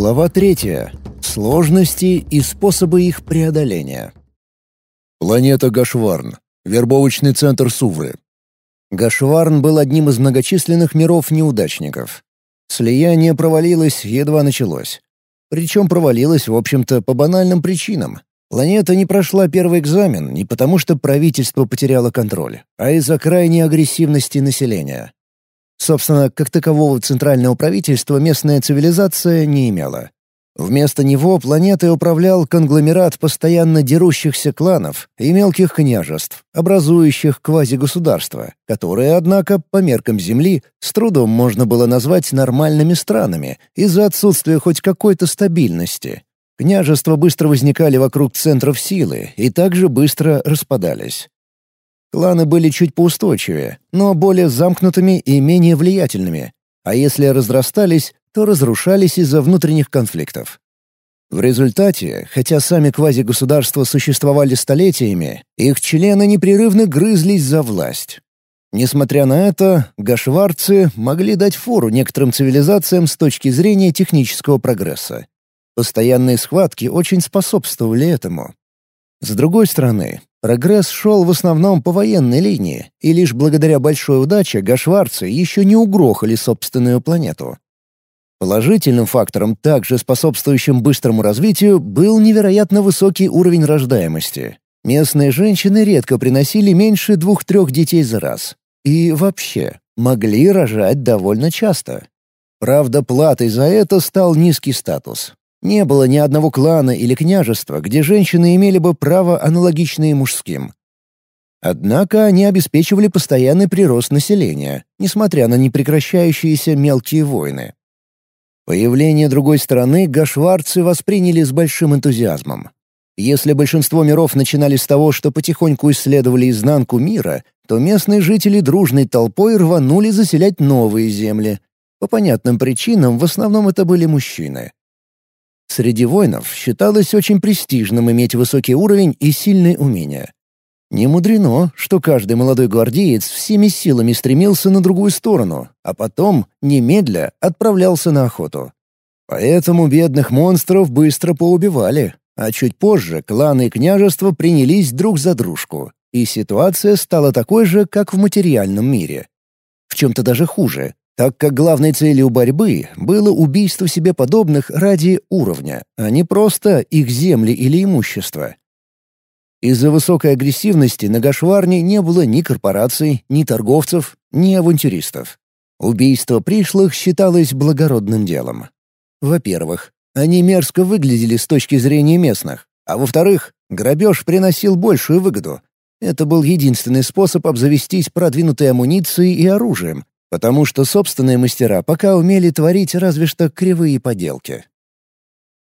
Глава третья. Сложности и способы их преодоления. Планета Гашварн. Вербовочный центр Сувры. Гашварн был одним из многочисленных миров-неудачников. Слияние провалилось, едва началось. Причем провалилось, в общем-то, по банальным причинам. Планета не прошла первый экзамен не потому, что правительство потеряло контроль, а из-за крайней агрессивности населения. Собственно, как такового центрального правительства местная цивилизация не имела. Вместо него планетой управлял конгломерат постоянно дерущихся кланов и мелких княжеств, образующих квазигосударства, которые, однако, по меркам Земли, с трудом можно было назвать нормальными странами из-за отсутствия хоть какой-то стабильности. Княжества быстро возникали вокруг центров силы и также быстро распадались. Кланы были чуть поустойчивее, но более замкнутыми и менее влиятельными, а если разрастались, то разрушались из-за внутренних конфликтов. В результате, хотя сами квазигосударства существовали столетиями, их члены непрерывно грызлись за власть. Несмотря на это, гашварцы могли дать фору некоторым цивилизациям с точки зрения технического прогресса. Постоянные схватки очень способствовали этому. С другой стороны, Прогресс шел в основном по военной линии, и лишь благодаря большой удаче гашварцы еще не угрохали собственную планету. Положительным фактором, также способствующим быстрому развитию, был невероятно высокий уровень рождаемости. Местные женщины редко приносили меньше двух-трех детей за раз. И вообще, могли рожать довольно часто. Правда, платой за это стал низкий статус. Не было ни одного клана или княжества, где женщины имели бы право аналогичные мужским. Однако они обеспечивали постоянный прирост населения, несмотря на непрекращающиеся мелкие войны. Появление другой стороны гашварцы восприняли с большим энтузиазмом. Если большинство миров начинали с того, что потихоньку исследовали изнанку мира, то местные жители дружной толпой рванули заселять новые земли. По понятным причинам в основном это были мужчины. Среди воинов считалось очень престижным иметь высокий уровень и сильные умения. Не мудрено, что каждый молодой гвардеец всеми силами стремился на другую сторону, а потом, немедля, отправлялся на охоту. Поэтому бедных монстров быстро поубивали, а чуть позже кланы и княжества принялись друг за дружку, и ситуация стала такой же, как в материальном мире. В чем-то даже хуже, так как главной целью борьбы было убийство себе подобных ради уровня, а не просто их земли или имущество. Из-за высокой агрессивности на Гашварне не было ни корпораций, ни торговцев, ни авантюристов. Убийство пришлых считалось благородным делом. Во-первых, они мерзко выглядели с точки зрения местных, а во-вторых, грабеж приносил большую выгоду. Это был единственный способ обзавестись продвинутой амуницией и оружием, потому что собственные мастера пока умели творить разве что кривые поделки.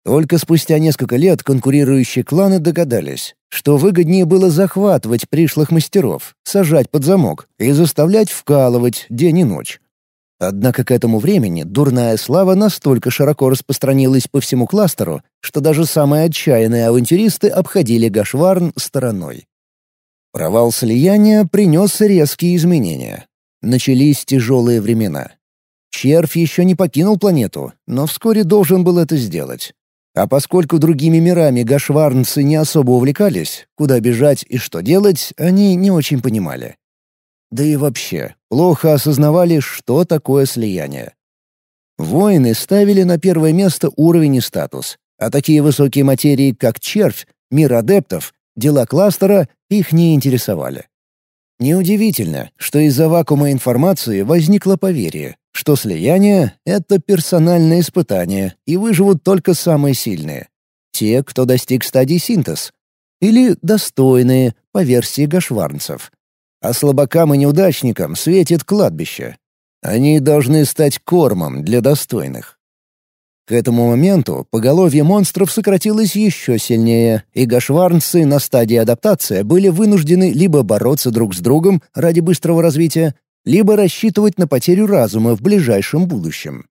Только спустя несколько лет конкурирующие кланы догадались, что выгоднее было захватывать пришлых мастеров, сажать под замок и заставлять вкалывать день и ночь. Однако к этому времени дурная слава настолько широко распространилась по всему кластеру, что даже самые отчаянные авантюристы обходили Гашварн стороной. Провал слияния принес резкие изменения. Начались тяжелые времена. Червь еще не покинул планету, но вскоре должен был это сделать. А поскольку другими мирами гашварнцы не особо увлекались, куда бежать и что делать, они не очень понимали. Да и вообще, плохо осознавали, что такое слияние. Воины ставили на первое место уровень и статус, а такие высокие материи, как червь, мир адептов, дела кластера, их не интересовали. Неудивительно, что из-за вакуума информации возникло поверье, что слияние — это персональное испытание, и выживут только самые сильные. Те, кто достиг стадии синтез. Или достойные, по версии гашварнцев. А слабакам и неудачникам светит кладбище. Они должны стать кормом для достойных. К этому моменту поголовье монстров сократилось еще сильнее, и гашварнцы на стадии адаптации были вынуждены либо бороться друг с другом ради быстрого развития, либо рассчитывать на потерю разума в ближайшем будущем.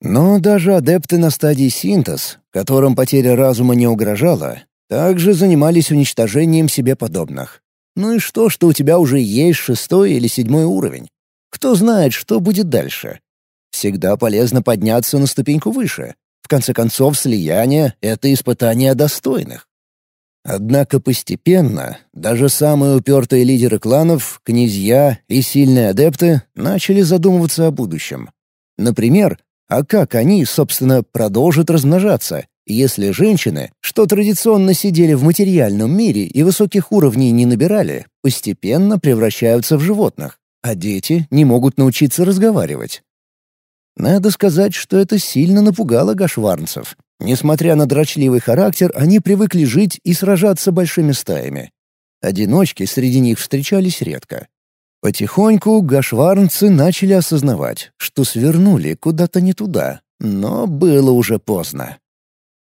Но даже адепты на стадии синтез, которым потеря разума не угрожала, также занимались уничтожением себе подобных. Ну и что, что у тебя уже есть шестой или седьмой уровень? Кто знает, что будет дальше? Всегда полезно подняться на ступеньку выше. В конце концов, слияние — это испытание достойных. Однако постепенно даже самые упертые лидеры кланов, князья и сильные адепты начали задумываться о будущем. Например, а как они, собственно, продолжат размножаться, если женщины, что традиционно сидели в материальном мире и высоких уровней не набирали, постепенно превращаются в животных, а дети не могут научиться разговаривать? Надо сказать, что это сильно напугало гашварнцев. Несмотря на дрочливый характер, они привыкли жить и сражаться большими стаями. Одиночки среди них встречались редко. Потихоньку гашварнцы начали осознавать, что свернули куда-то не туда, но было уже поздно.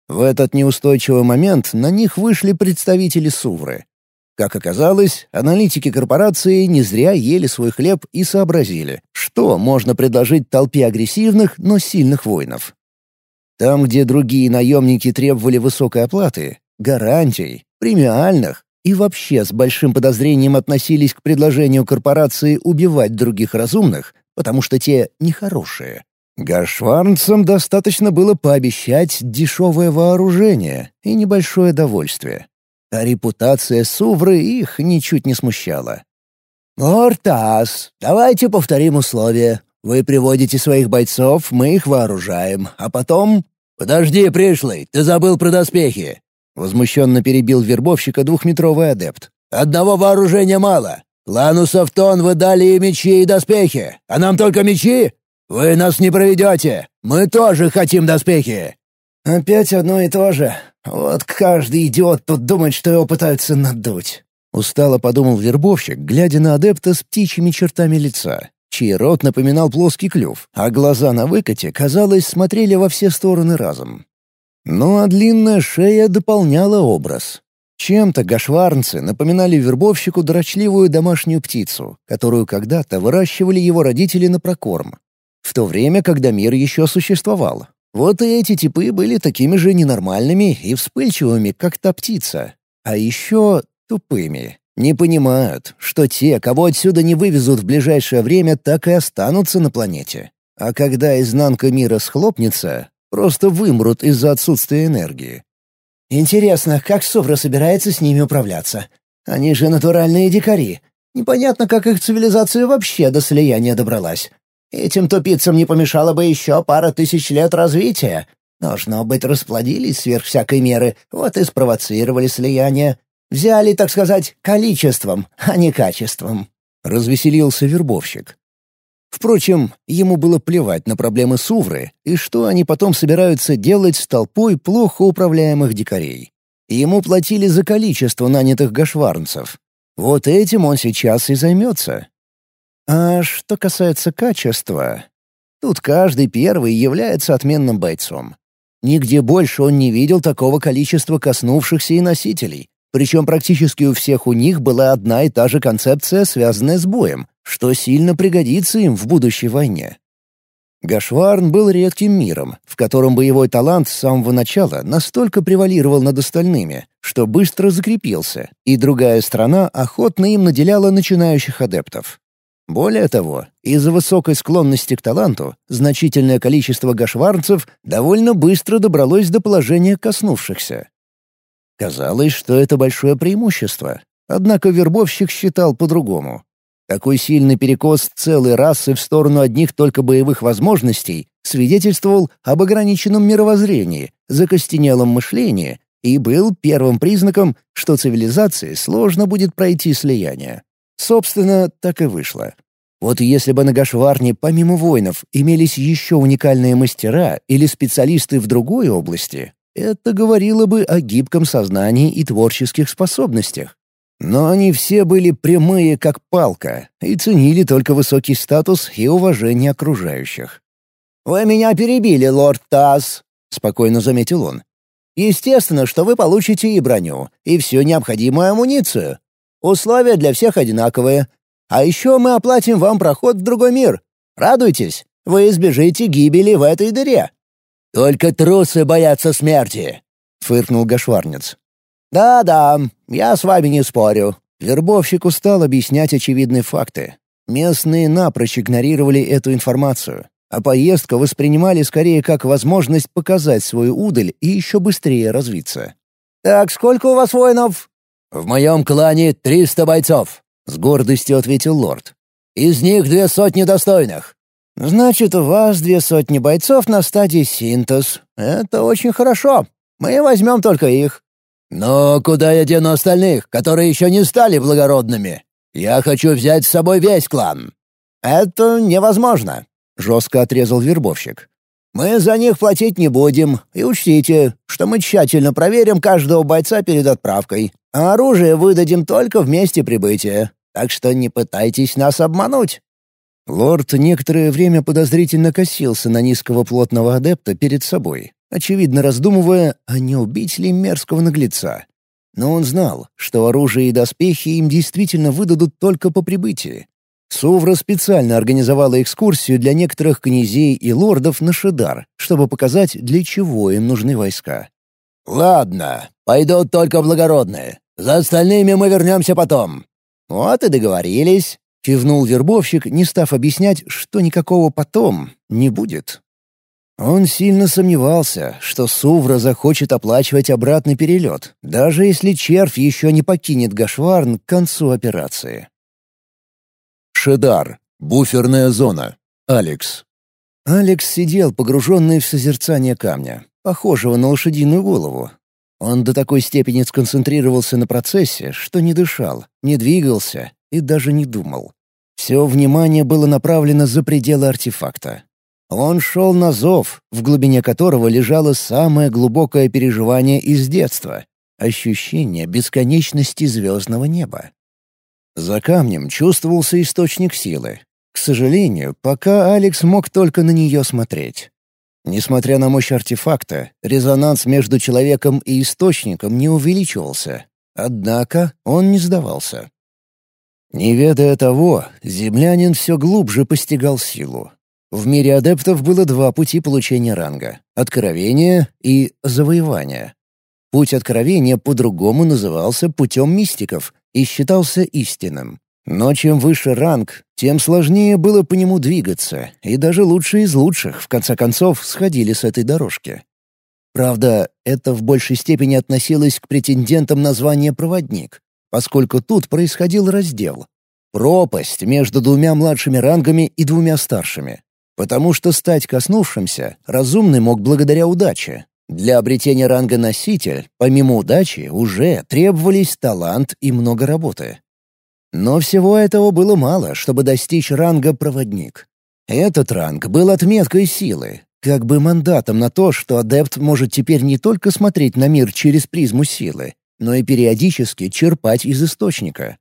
В этот неустойчивый момент на них вышли представители Сувры. Как оказалось, аналитики корпорации не зря ели свой хлеб и сообразили, что можно предложить толпе агрессивных, но сильных воинов. Там, где другие наемники требовали высокой оплаты, гарантий, премиальных и вообще с большим подозрением относились к предложению корпорации убивать других разумных, потому что те нехорошие. Гашварнцам достаточно было пообещать дешевое вооружение и небольшое довольствие а репутация Сувры их ничуть не смущала. «Ортас, давайте повторим условия. Вы приводите своих бойцов, мы их вооружаем, а потом...» «Подожди, пришлый, ты забыл про доспехи!» Возмущенно перебил вербовщика двухметровый адепт. «Одного вооружения мало. Клану Софтон вы дали и мечи, и доспехи, а нам только мечи? Вы нас не проведете. Мы тоже хотим доспехи!» «Опять одно и то же. Вот каждый идиот тут думает, что его пытаются надуть». Устало подумал вербовщик, глядя на адепта с птичьими чертами лица, чей рот напоминал плоский клюв, а глаза на выкате, казалось, смотрели во все стороны разом. Ну а длинная шея дополняла образ. Чем-то гашварнцы напоминали вербовщику дрочливую домашнюю птицу, которую когда-то выращивали его родители на прокорм. В то время, когда мир еще существовал, вот и эти типы были такими же ненормальными и вспыльчивыми, как та птица. А еще тупыми. Не понимают, что те, кого отсюда не вывезут в ближайшее время, так и останутся на планете. А когда изнанка мира схлопнется, просто вымрут из-за отсутствия энергии. Интересно, как Совра собирается с ними управляться? Они же натуральные дикари. Непонятно, как их цивилизация вообще до слияния добралась. Этим тупицам не помешало бы еще пара тысяч лет развития. Должно быть, расплодились сверх всякой меры, вот и спровоцировали слияние. Взяли, так сказать, количеством, а не качеством. Развеселился вербовщик. Впрочем, ему было плевать на проблемы Сувры и что они потом собираются делать с толпой плохо управляемых дикарей. Ему платили за количество нанятых гашварнцев. Вот этим он сейчас и займется. А что касается качества, тут каждый первый является отменным бойцом. Нигде больше он не видел такого количества коснувшихся и носителей, причем практически у всех у них была одна и та же концепция, связанная с боем, что сильно пригодится им в будущей войне. Гашварн был редким миром, в котором боевой талант с самого начала настолько превалировал над остальными, что быстро закрепился, и другая страна охотно им наделяла начинающих адептов. Более того, из-за высокой склонности к таланту значительное количество гашварцев довольно быстро добралось до положения коснувшихся. Казалось, что это большое преимущество, однако вербовщик считал по-другому. Такой сильный перекос целой расы в сторону одних только боевых возможностей свидетельствовал об ограниченном мировоззрении, закостенелом мышлении и был первым признаком, что цивилизации сложно будет пройти слияние. Собственно, так и вышло. Вот если бы на Гашварне, помимо воинов, имелись еще уникальные мастера или специалисты в другой области, это говорило бы о гибком сознании и творческих способностях. Но они все были прямые, как палка, и ценили только высокий статус и уважение окружающих. «Вы меня перебили, лорд Тасс», — спокойно заметил он. «Естественно, что вы получите и броню, и всю необходимую амуницию. Условия для всех одинаковые. А еще мы оплатим вам проход в другой мир. Радуйтесь, вы избежите гибели в этой дыре». «Только трусы боятся смерти», — фыркнул Гашварнец. «Да-да, я с вами не спорю». Вербовщик устал объяснять очевидные факты. Местные напрочь игнорировали эту информацию. а поездку воспринимали скорее как возможность показать свою удаль и еще быстрее развиться. «Так, сколько у вас воинов?» «В моем клане триста бойцов», — с гордостью ответил лорд. «Из них две сотни достойных». «Значит, у вас две сотни бойцов на стадии синтез. Это очень хорошо. Мы возьмем только их». «Но куда я дену остальных, которые еще не стали благородными? Я хочу взять с собой весь клан». «Это невозможно», — жестко отрезал вербовщик. «Мы за них платить не будем, и учтите, что мы тщательно проверим каждого бойца перед отправкой, а оружие выдадим только в месте прибытия, так что не пытайтесь нас обмануть». Лорд некоторое время подозрительно косился на низкого плотного адепта перед собой, очевидно раздумывая, а не убить ли мерзкого наглеца. Но он знал, что оружие и доспехи им действительно выдадут только по прибытии. Сувра специально организовала экскурсию для некоторых князей и лордов на Шидар, чтобы показать, для чего им нужны войска. «Ладно, пойдут только благородные. За остальными мы вернемся потом». «Вот и договорились», — кивнул вербовщик, не став объяснять, что никакого «потом» не будет. Он сильно сомневался, что Сувра захочет оплачивать обратный перелет, даже если червь еще не покинет Гашварн к концу операции. Шедар. Буферная зона. Алекс. Алекс сидел, погруженный в созерцание камня, похожего на лошадиную голову. Он до такой степени сконцентрировался на процессе, что не дышал, не двигался и даже не думал. Все внимание было направлено за пределы артефакта. Он шел на зов, в глубине которого лежало самое глубокое переживание из детства — ощущение бесконечности звездного неба. За камнем чувствовался источник силы. К сожалению, пока Алекс мог только на нее смотреть. Несмотря на мощь артефакта, резонанс между человеком и источником не увеличивался. Однако он не сдавался. Не ведая того, землянин все глубже постигал силу. В мире адептов было два пути получения ранга — откровение и завоевание. Путь откровения по-другому назывался путем мистиков и считался истинным. Но чем выше ранг, тем сложнее было по нему двигаться, и даже лучшие из лучших, в конце концов, сходили с этой дорожки. Правда, это в большей степени относилось к претендентам на звание «проводник», поскольку тут происходил раздел. Пропасть между двумя младшими рангами и двумя старшими. Потому что стать коснувшимся разумный мог благодаря удаче. Для обретения ранга носитель, помимо удачи, уже требовались талант и много работы. Но всего этого было мало, чтобы достичь ранга проводник. Этот ранг был отметкой силы, как бы мандатом на то, что адепт может теперь не только смотреть на мир через призму силы, но и периодически черпать из источника.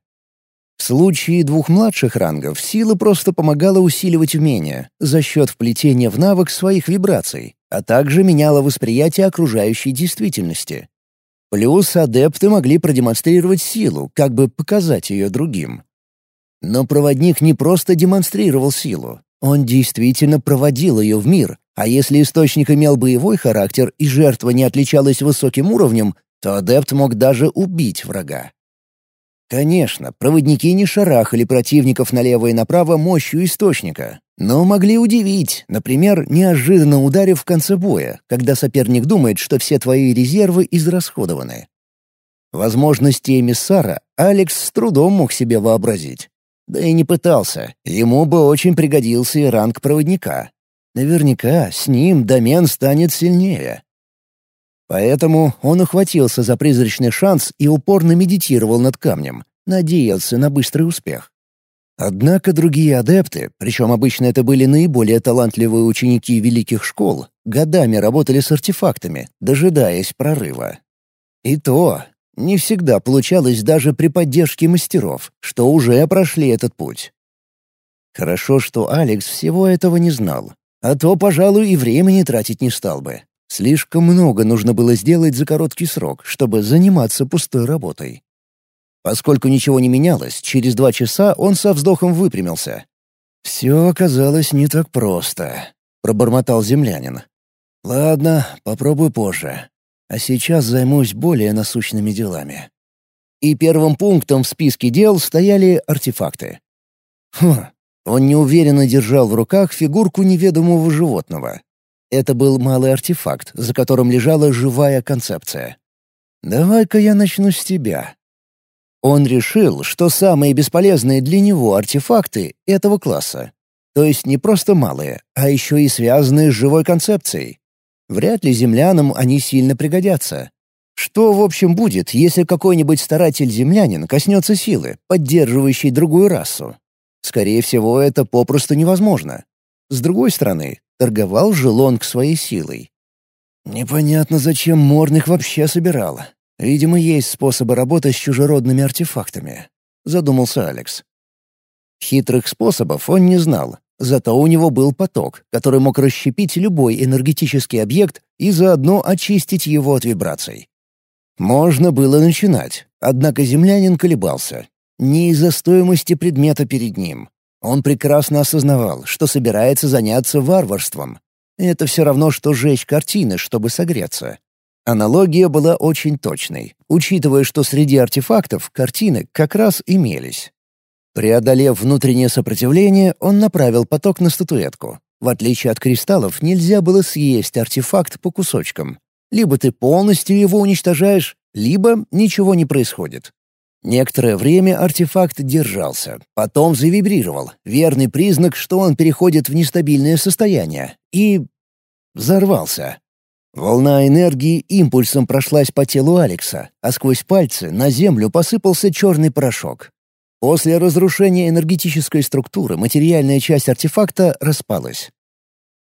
В случае двух младших рангов сила просто помогала усиливать умения за счет вплетения в навык своих вибраций, а также меняла восприятие окружающей действительности. Плюс адепты могли продемонстрировать силу, как бы показать ее другим. Но проводник не просто демонстрировал силу, он действительно проводил ее в мир, а если источник имел боевой характер и жертва не отличалась высоким уровнем, то адепт мог даже убить врага. Конечно, проводники не шарахали противников налево и направо мощью источника, но могли удивить, например, неожиданно ударив в конце боя, когда соперник думает, что все твои резервы израсходованы. Возможности эмиссара Алекс с трудом мог себе вообразить. Да и не пытался, ему бы очень пригодился и ранг проводника. Наверняка с ним домен станет сильнее. Поэтому он ухватился за призрачный шанс и упорно медитировал над камнем, надеялся на быстрый успех. Однако другие адепты, причем обычно это были наиболее талантливые ученики великих школ, годами работали с артефактами, дожидаясь прорыва. И то не всегда получалось даже при поддержке мастеров, что уже прошли этот путь. Хорошо, что Алекс всего этого не знал, а то, пожалуй, и времени тратить не стал бы. Слишком много нужно было сделать за короткий срок, чтобы заниматься пустой работой. Поскольку ничего не менялось, через два часа он со вздохом выпрямился. «Все оказалось не так просто», — пробормотал землянин. «Ладно, попробую позже. А сейчас займусь более насущными делами». И первым пунктом в списке дел стояли артефакты. Хм, Он неуверенно держал в руках фигурку неведомого животного. Это был малый артефакт, за которым лежала живая концепция. «Давай-ка я начну с тебя». Он решил, что самые бесполезные для него артефакты этого класса. То есть не просто малые, а еще и связанные с живой концепцией. Вряд ли землянам они сильно пригодятся. Что, в общем, будет, если какой-нибудь старатель-землянин коснется силы, поддерживающей другую расу? Скорее всего, это попросту невозможно. С другой стороны, торговал же своей силой. Непонятно, зачем Морных вообще собирал. Видимо, есть способы работы с чужеродными артефактами, задумался Алекс. Хитрых способов он не знал, зато у него был поток, который мог расщепить любой энергетический объект и заодно очистить его от вибраций. Можно было начинать, однако землянин колебался. Не из-за стоимости предмета перед ним. Он прекрасно осознавал, что собирается заняться варварством. Это все равно, что жечь картины, чтобы согреться. Аналогия была очень точной, учитывая, что среди артефактов картины как раз имелись. Преодолев внутреннее сопротивление, он направил поток на статуэтку. В отличие от кристаллов, нельзя было съесть артефакт по кусочкам. Либо ты полностью его уничтожаешь, либо ничего не происходит. Некоторое время артефакт держался, потом завибрировал, верный признак, что он переходит в нестабильное состояние, и... взорвался. Волна энергии импульсом прошлась по телу Алекса, а сквозь пальцы на землю посыпался черный порошок. После разрушения энергетической структуры материальная часть артефакта распалась.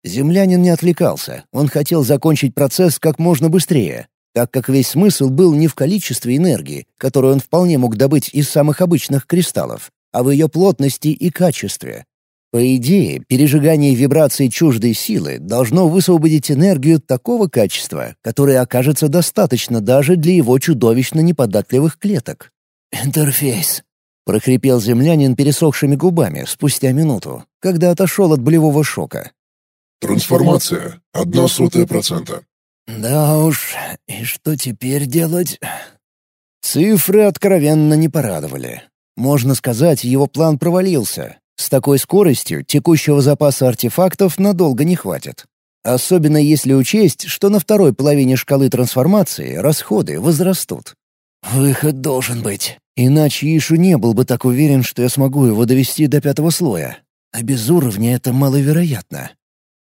Землянин не отвлекался, он хотел закончить процесс как можно быстрее, так как весь смысл был не в количестве энергии, которую он вполне мог добыть из самых обычных кристаллов, а в ее плотности и качестве. По идее, пережигание вибраций чуждой силы должно высвободить энергию такого качества, которое окажется достаточно даже для его чудовищно неподатливых клеток. «Интерфейс», — прохрипел землянин пересохшими губами спустя минуту, когда отошел от болевого шока. Трансформация. Одна сотая процента. Да уж, и что теперь делать? Цифры откровенно не порадовали. Можно сказать, его план провалился. С такой скоростью текущего запаса артефактов надолго не хватит. Особенно если учесть, что на второй половине шкалы трансформации расходы возрастут. Выход должен быть. Иначе Ишу не был бы так уверен, что я смогу его довести до пятого слоя. А без уровня это маловероятно.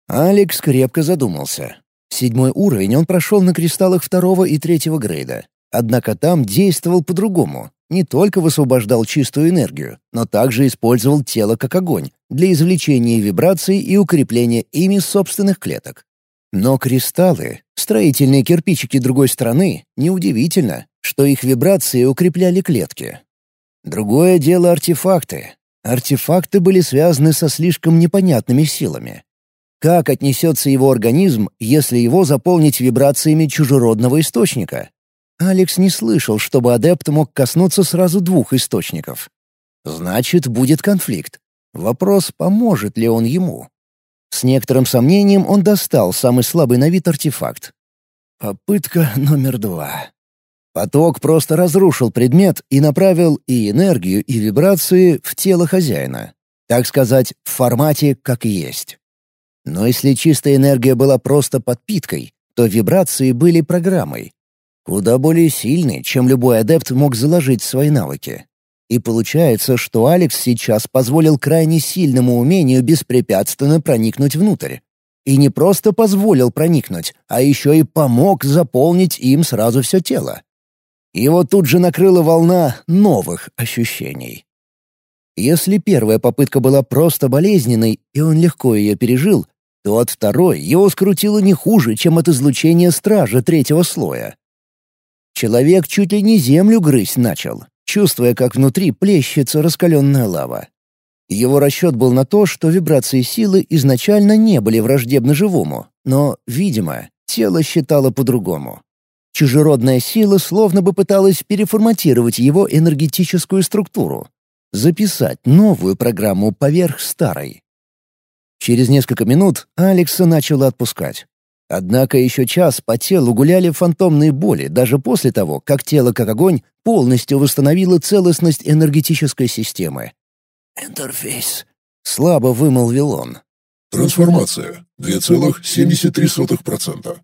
Алекс крепко задумался. Седьмой уровень он прошел на кристаллах второго и третьего грейда. Однако там действовал по-другому. Не только высвобождал чистую энергию, но также использовал тело как огонь для извлечения вибраций и укрепления ими собственных клеток. Но кристаллы, строительные кирпичики другой стороны, неудивительно, что их вибрации укрепляли клетки. Другое дело артефакты. Артефакты были связаны со слишком непонятными силами. Как отнесется его организм, если его заполнить вибрациями чужеродного источника? Алекс не слышал, чтобы адепт мог коснуться сразу двух источников. Значит, будет конфликт. Вопрос, поможет ли он ему. С некоторым сомнением он достал самый слабый на вид артефакт. Попытка номер два. Поток просто разрушил предмет и направил и энергию, и вибрации в тело хозяина. Так сказать, в формате «как есть». Но если чистая энергия была просто подпиткой, то вибрации были программой. Куда более сильной, чем любой адепт мог заложить свои навыки. И получается, что Алекс сейчас позволил крайне сильному умению беспрепятственно проникнуть внутрь. И не просто позволил проникнуть, а еще и помог заполнить им сразу все тело. Его тут же накрыла волна новых ощущений. Если первая попытка была просто болезненной, и он легко ее пережил, то от второй его скрутило не хуже, чем от излучения стража третьего слоя. Человек чуть ли не землю грызть начал, чувствуя, как внутри плещется раскаленная лава. Его расчет был на то, что вибрации силы изначально не были враждебны живому, но, видимо, тело считало по-другому. Чужеродная сила словно бы пыталась переформатировать его энергетическую структуру, записать новую программу поверх старой. Через несколько минут Алекса начало отпускать. Однако еще час по телу гуляли фантомные боли даже после того, как тело как огонь полностью восстановило целостность энергетической системы. «Интерфейс», — Слабо вымолвил он. Трансформация 2,73%.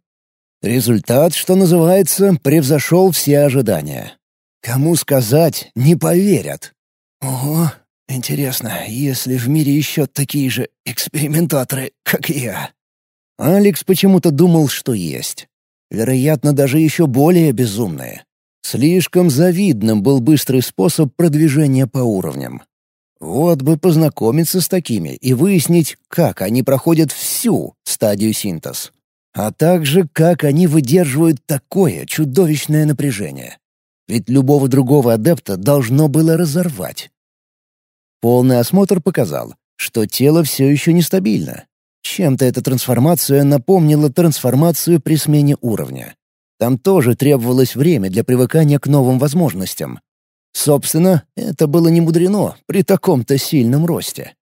Результат, что называется, превзошел все ожидания. Кому сказать, не поверят. Ого, интересно, если в мире еще такие же экспериментаторы, как я? Алекс почему-то думал, что есть. Вероятно, даже еще более безумные. Слишком завидным был быстрый способ продвижения по уровням. Вот бы познакомиться с такими и выяснить, как они проходят всю стадию синтез а также как они выдерживают такое чудовищное напряжение. Ведь любого другого адепта должно было разорвать. Полный осмотр показал, что тело все еще нестабильно. Чем-то эта трансформация напомнила трансформацию при смене уровня. Там тоже требовалось время для привыкания к новым возможностям. Собственно, это было не мудрено при таком-то сильном росте.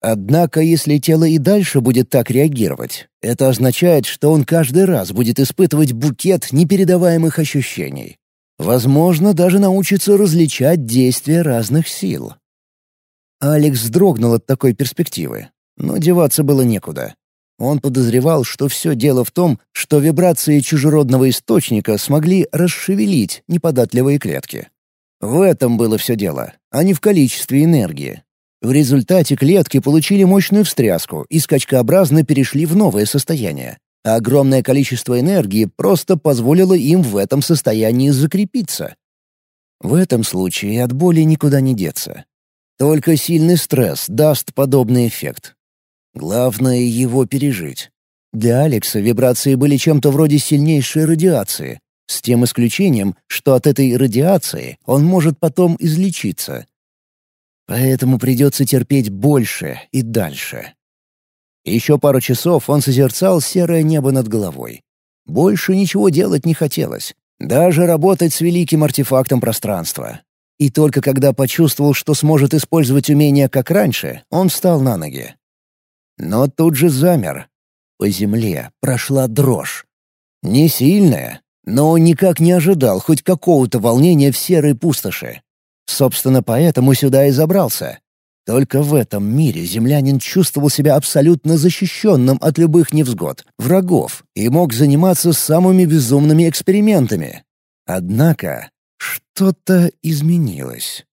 Однако, если тело и дальше будет так реагировать, это означает, что он каждый раз будет испытывать букет непередаваемых ощущений. Возможно, даже научится различать действия разных сил. Алекс вздрогнул от такой перспективы, но деваться было некуда. Он подозревал, что все дело в том, что вибрации чужеродного источника смогли расшевелить неподатливые клетки. В этом было все дело, а не в количестве энергии, в результате клетки получили мощную встряску и скачкообразно перешли в новое состояние. А огромное количество энергии просто позволило им в этом состоянии закрепиться. В этом случае от боли никуда не деться. Только сильный стресс даст подобный эффект. Главное — его пережить. Для Алекса вибрации были чем-то вроде сильнейшей радиации, с тем исключением, что от этой радиации он может потом излечиться. Поэтому придется терпеть больше и дальше. Еще пару часов он созерцал серое небо над головой. Больше ничего делать не хотелось. Даже работать с великим артефактом пространства. И только когда почувствовал, что сможет использовать умение как раньше, он встал на ноги. Но тут же замер. По земле прошла дрожь. Не сильная, но он никак не ожидал хоть какого-то волнения в серой пустоши. Собственно, поэтому сюда и забрался. Только в этом мире землянин чувствовал себя абсолютно защищенным от любых невзгод, врагов, и мог заниматься самыми безумными экспериментами. Однако что-то изменилось.